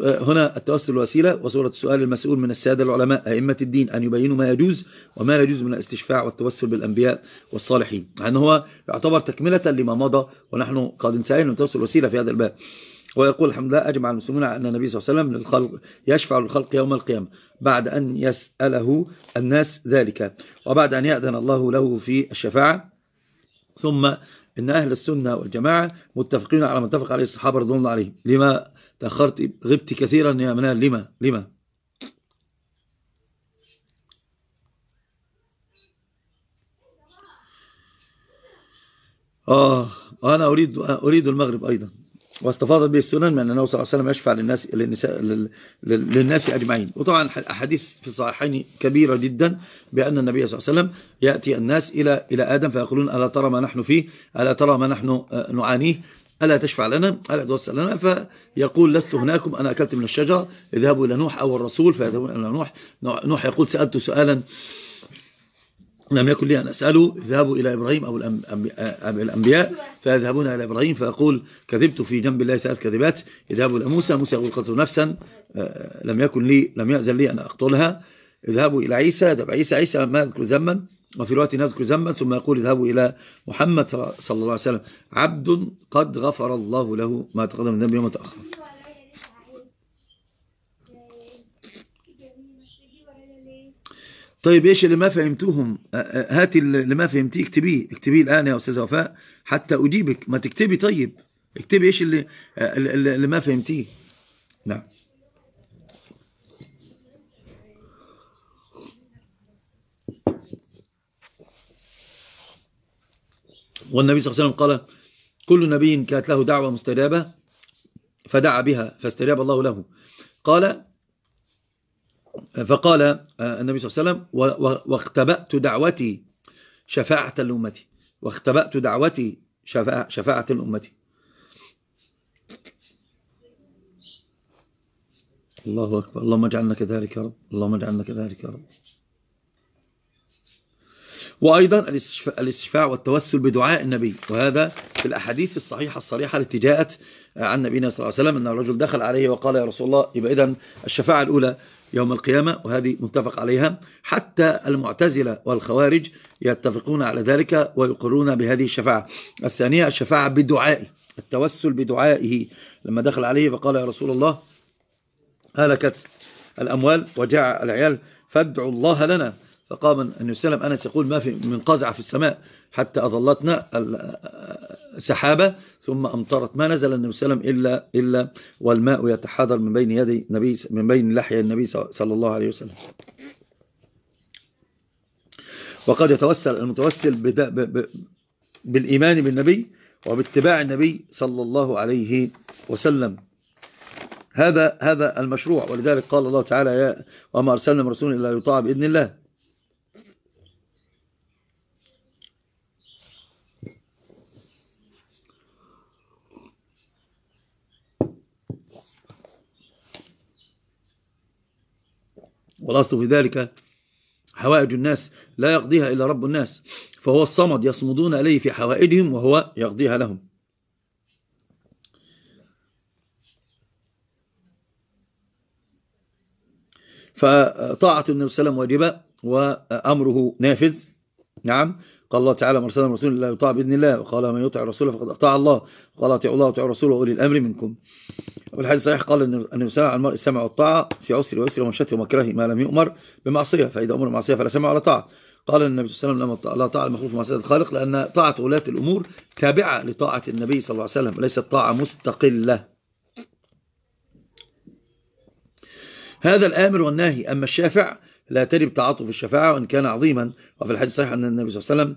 هنا التوسل وسيلة وصورة السؤال المسؤول من السادة العلماء أئمة الدين أن يبينوا ما يجوز وما لا يجوز من الاستشفاع والتوسل بالأنبياء والصالحين لأنه هو يعتبر تكملة لما مضى ونحن قد انتهينا من التوسل وسيلة في هذا الباب. ويقول الحمد لله أجمع المسلمون أن النبي صلى الله عليه وسلم للخلق يشفع للخلق يوم القيامة بعد أن يسأله الناس ذلك وبعد أن يأذن الله له في الشفاعة. ثم إن أهل السنة والجماعة متفقين على ما اتفق عليه الصحابة رضوان الله عليهم. لما تأخرت غبت كثيرا يا منال. لما؟ لما؟ آه أنا أريد أريد المغرب أيضا. واستفاضت به السنن من أنه صلى الله عليه وسلم يشفع للناس للنساء للناس أجمعين. وطبعا أحاديث في الصحيحين كبيرة جدا بأن النبي صلى الله عليه وسلم يأتي الناس إلى إلى آدم فيقولون ألا ترى ما نحن فيه ألا ترى ما نحن نعانيه؟ ألا تشفع لنا؟ ألا توسل لنا؟ فيقول لست هناكم أنا أكلت من الشجرة اذهبوا إلى نوح أو الرسول فيذهبون إلى نوح. نوح يقول سألت سؤالا لم يكن لي أن أسأله اذهبوا إلى إبراهيم أو الأنبياء فيذهبون إلى إبراهيم فيقول كذبت في جنب الله ثلاث كذبات اذهبوا إلى موسى موسى يقول قتل نفسا آه، لم يكن لي لم يأذن لي أن أقتلها. اذهبوا إلى عيسى يذهب عيسى عيسى ما يذكر ذما وفي رواية نذكر ذنبا ثم يقول اذهبوا إلى محمد صلى الله عليه وسلم. عبد قد غفر الله له ما تقدم من ذنبه وما تأخر. طيب إيش اللي ما فهمتوهم؟ هات اللي ما فهمتيه اكتبيه. اكتبيه الآن يا أستاذ وفاء حتى أجيبك. ما تكتبي طيب. اكتبي إيش اللي, اللي ما فهمتيه. نعم. والنبي صلى الله عليه وسلم قال كل نبي كانت له دعوة مستجابة فدعا بها فاستجاب الله له. قال فقال النبي صلى الله عليه وسلم واختبأت دعوتي شفاعة لأمتي. واختبأت دعوتي شفاعة لأمتي. الله أكبر. اللهم اجعلنا كذلك يا رب. اللهم اجعلنا كذلك يا رب. وأيضا الاستشفاع والتوسل بدعاء النبي. وهذا في الأحاديث الصحيحة الصريحة التي جاءت عن نبينا صلى الله عليه وسلم أن الرجل دخل عليه وقال يا رسول الله يبقى إذن الشفاعة الأولى يوم القيامة وهذه متفق عليها. حتى المعتزلة والخوارج يتفقون على ذلك ويقرون بهذه الشفاعة. الثانية الشفاعة بدعائه التوسل بدعائه. لما دخل عليه فقال يا رسول الله هلكت الأموال وجاء العيال فادعوا الله لنا. فقام النبي صلى الله عليه وسلم أنس يقول ما في من قزع في السماء حتى أظلتنا سحابة ثم أمطرت. ما نزل النبي صلى الله عليه وسلم إلا, إلا والماء يتحاضر من بين يدي النبي من بين لحية النبي صلى الله عليه وسلم. وقد يتوسل المتوسل بالإيمان بالنبي وباتباع النبي صلى الله عليه وسلم. هذا هذا المشروع. ولذلك قال الله تعالى يا وما أرسلنا من رسول إلا يطاع بإذن الله. والأصل في ذلك حوائج الناس لا يقضيها إلا رب الناس فهو الصمد يصمدون إليه في حوائجهم وهو يقضيها لهم. فطاعة النبي صلى الله عليه وسلم واجبة وأمره نافذ. نعم. قال الله تعالى مرسل رسول الله يطاع بإذن الله وقال من يطع الرسول فقد أطاع الله قال أطيع الله وأطيع الرسول وأولي الأمر منكم. والحديث صحيح قال أن النبي صلى الله عليه المرء السمع والطاعة في عسر ويسر ومشته ومكره ما لم يؤمر بمعصية فإذا أمر معصية فلا سمع ولا طاعة. قال النبي صلى الله عليه وسلم لا طاعة المخلوق في معصية الخالق لأن طاعة ولاة الأمور تابعة لطاعة النبي صلى الله عليه وسلم وليست طاعة مستقلة. هذا الآمر والناهي. أما الشافع لا تجب تعاطف الشفاعة وإن كان عظيما. وفي الحديث صحيح أن النبي صلى الله عليه وسلم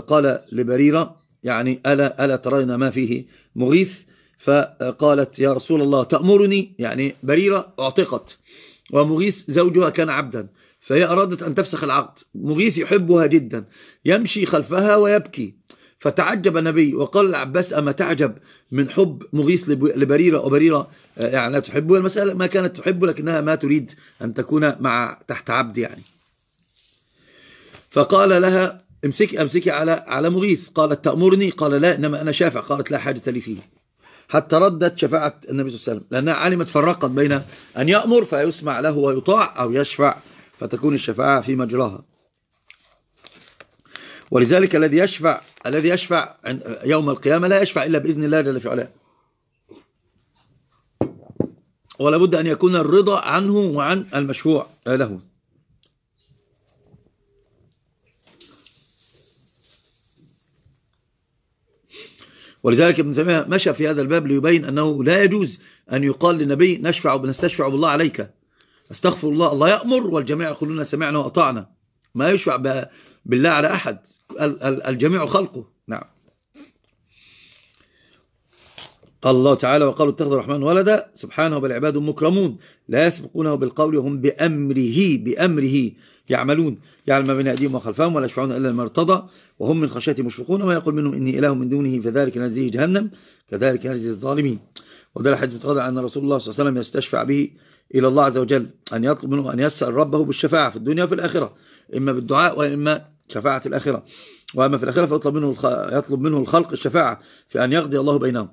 قال لبريرة يعني ألا, ألا ترين ما فيه مغيث؟ فقالت يا رسول الله تأمرني؟ يعني بريرة اعتقت ومغيث زوجها كان عبدا فهي أرادت أن تفسخ العقد. مغيث يحبها جدا يمشي خلفها ويبكي. فتعجب النبي وقال العباس أما تعجب من حب مغيث لبريرة؟ وبريرة آه، يعني لا تحبه المسألة ما كانت تحبه لكنها ما تريد أن تكون مع تحت عبد يعني. فقال لها امسكي امسكي على على مغيث. قالت تأمرني؟ قال لا إنما أنا شافع. قالت لا حاجة لي فيه. حتى ردت شفاعة النبي صلى الله عليه وسلم. لأنها علمت فرقت بين أن يأمر فيسمع له ويطاع أو يشفع فتكون الشفاعة في مجراها. ولذلك الذي يشفع الذي يشفع يوم القيامة لا يشفع إلا بإذن الله جل في علاه. ولا بد أن يكون الرضا عنه وعن المشفوع له. ولذلك ابن تيمية مشى في هذا الباب ليبين أنه لا يجوز أن يقال للنبي نشفع بنستشفع بالله عليك. أستغفر الله الله يأمر والجميع يقولون سمعنا وأطعنا. ما يشفع بالله على أحد الجميع خلقه. نعم. قال الله تعالى وقالوا اتخذ الرحمن ولدا سبحانه بل عباد مكرمون لا يسبقونه بالقول وهم بأمره بأمره يعملون. يعلم ما بين أيديهم وخلفهم ولا يشفعون إلا ما ارتضى وهم من خشيته مشفقون وما يقول منهم إني إله من دونه فذلك نجزيه جهنم كذلك نجزي الظالمين. وده الحديث متقاضى أن رسول الله صلى الله عليه وسلم يستشفع به إلى الله عز وجل أن يطلب منه أن يسأل ربه بالشفاعة في الدنيا وفي الآخرة إما بالدعاء وإما شفاعة الآخرة. وأما في الآخرة فيطلب منه يطلب منه الخلق الشفاعة في أن يقضي الله بينهم.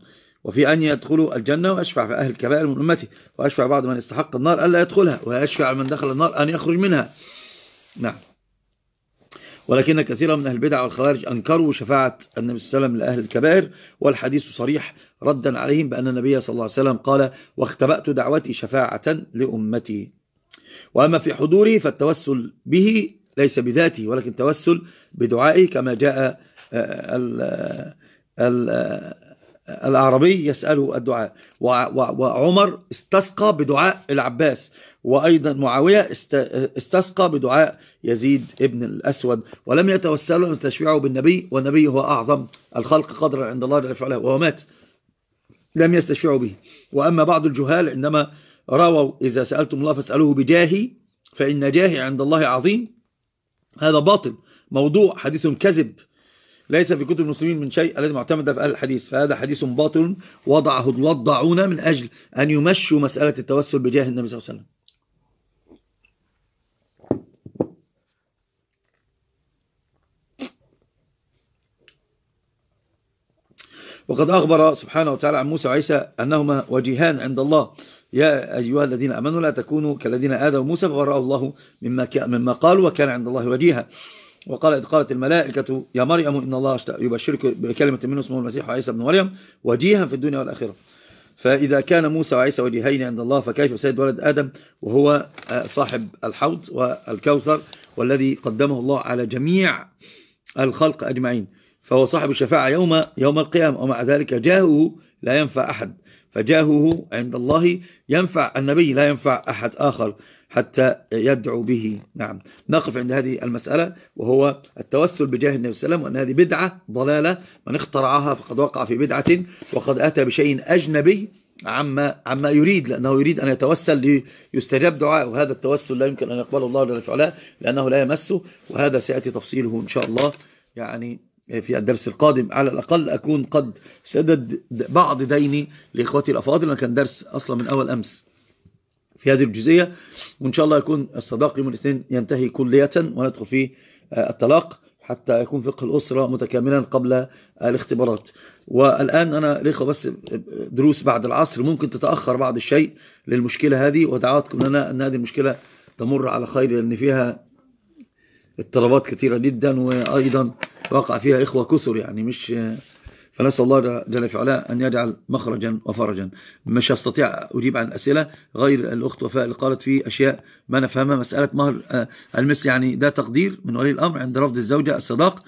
وفي أن يدخلوا الجنة ويشفع في أهل الكبائر من أمته ويشفع بعض من استحق النار ألا يدخلها ويشفع من دخل النار أن يخرج منها. نعم. ولكن كثيرا من أهل البدع والخوارج أنكروا شفاعة النبي صلى الله عليه وسلم لأهل الكبائر والحديث صريح ردا عليهم بأن النبي صلى الله عليه وسلم قال واختبأت دعوتي شفاعة لأمتي. وأما في حضوره فالتوسل به ليس بذاته ولكن توسل بدعائه كما جاء آه، ال ال الأعرابي يسأله الدعاء. وعمر استسقى بدعاء العباس. وأيضا معاوية استسقى بدعاء يزيد ابن الأسود. ولم يتوسلوا أن تشفيعه بالنبي والنبي هو أعظم الخلق قدرا عند الله جل وعلا وهو مات. لم يستشفعوا به. وأما بعض الجهال عندما رووا إذا سألتم الله فاسألوه بجاهي فإن جاهي عند الله عظيم. هذا باطل. موضوع حديث كذب. ليس في كتب المسلمين من شيء الذي معتمد في أهل الحديث. فهذا حديث باطل وضعه الوضعون من أجل أن يمشوا مسألة التوسل بجاه النبي صلى الله عليه وسلم. وقد أخبر سبحانه وتعالى عن موسى وعيسى أنهما وجيهان عند الله. يا أيها الذين أمنوا لا تكونوا كالذين آذوا موسى فبرأه الله مما, مما قالوا وكان عند الله وجيها. وقال إذ قالت الملائكة يا مريم إن الله يبشرك بكلمة منه اسمه المسيح وعيسى بن مريم وجيها في الدنيا والآخرة. فإذا كان موسى وعيسى وجيهين عند الله فكيف سيد ولد آدم؟ وهو صاحب الحوض والكوثر والذي قدمه الله على جميع الخلق أجمعين. فهو صاحب الشفاعة يوم يوم القيامة. ومع ذلك جاهه لا ينفع أحد. فجاهه عند الله ينفع النبي لا ينفع أحد آخر. حتى يدعو به. نعم. نقف عند هذه المسألة وهو التوسل بجاه النبي صلى الله عليه وسلم وأن هذه بدعة ضلالة من اخترعها فقد وقع في بدعة وقد أتى بشيء أجنبي عما عما يريد لأنه يريد أن يتوسل ليستجاب دعاء وهذا التوسل لا يمكن أن يقبله الله جل وعلا لأنه لا يمسه وهذا سيأتي تفصيله إن شاء الله يعني في الدرس القادم. على الأقل أكون قد سدد بعض ديني لإخوتي الأفاضل كان درس أصلا من أول أمس. في هذه الجزئية وإن شاء الله يكون الصداق يوم الاثنين ينتهي كلية وندخل في آه، الطلاق حتى يكون فقه الأسرة متكاملا قبل الاختبارات. والآن أنا الإخوة بس دروس بعد العصر ممكن تتأخر بعض الشيء للمشكلة هذه ودعواتكم لنا أن هذه المشكلة تمر على خير لأن فيها اضطرابات كثيرة جدا وأيضا وقع فيها إخوة كثر يعني مش فنسأل الله جل في علاه أن يجعل مخرجا وفرجا. مش أستطيع أجيب عن الأسئلة غير الأخت وفاء اللي قالت في أشياء ما نفهمها مسألة مهر آه، المس يعني ده تقدير من ولي الأمر عند رفض الزوجة الصداق.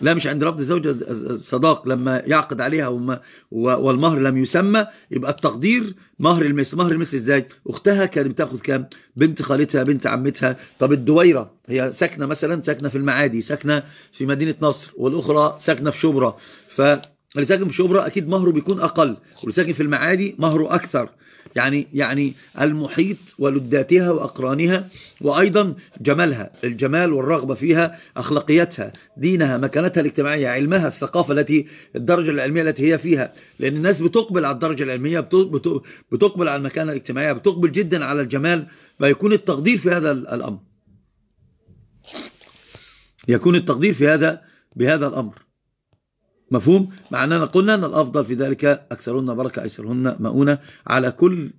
لا مش عند رفض الزوجة الصداق لما يعقد عليها وما والمهر لم يسمى يبقى التقدير مهر المثل مهر المثل إزاي؟ أختها كانت بتاخد كام؟ بنت خالتها بنت عمتها. طب الدويرة هي ساكنة مثلا ساكنة في المعادي ساكنة في مدينة نصر والأخرى ساكنة في شبرا. فاللي ساكن في شبرا أكيد مهره بيكون أقل واللي ساكن في المعادي مهره أكثر. يعني يعني المحيط ولداتها وأقرانها وأيضا جمالها الجمال والرغبة فيها أخلاقيتها دينها مكانتها الاجتماعية علمها الثقافة التي الدرجة العلمية التي هي فيها. لأن الناس بتقبل على الدرجة العلمية بتقبل على المكانة الاجتماعية بتقبل جدا على الجمال فيكون التقدير في هذا الأمر. يكون التقدير في هذا بهذا الأمر. مفهوم؟ مع أننا قلنا أن الأفضل في ذلك أكثرهن بركة أيسرهن مؤونة على كل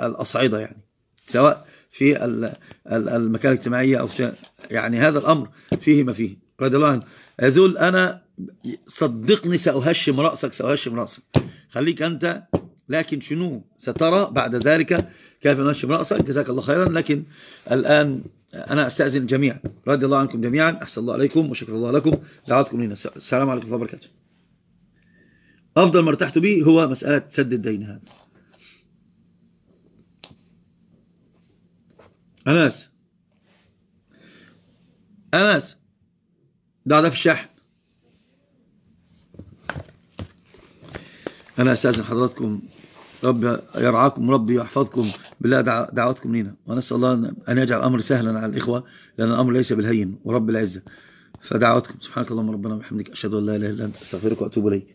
الأصعدة يعني سواء في المكان الاجتماعية أو يعني هذا الأمر فيه ما فيه. رضي الله عنه. يزول أنا صدقني سأهشم رأسك سأهشم رأسك. خليك أنت لكن شنو سترى بعد ذلك؟ كيف نهشم رأسك. جزاك الله خيرا. لكن الآن أنا أستأذن الجميع رضي الله عنكم جميعا. أحسن الله عليكم وشكر الله لكم. دعواتكم لنا. السلام عليكم ورحمة الله وبركاته. أفضل ما ارتحت به هو مسألة سد الدين هذا. أناس أناس ده ده في الشحن. أنا أستأذن حضراتكم. رب يرعاكم ربي يحفظكم. بالله دعواتكم لنا ونسأل الله أن يجعل الأمر سهلا على الإخوة لأن الأمر ليس بالهين ورب العزة. فدعواتكم سبحانك اللهم ربنا وبحمدك أشهد أن لا إله إلا أنت أستغفرك وأتوب إليك.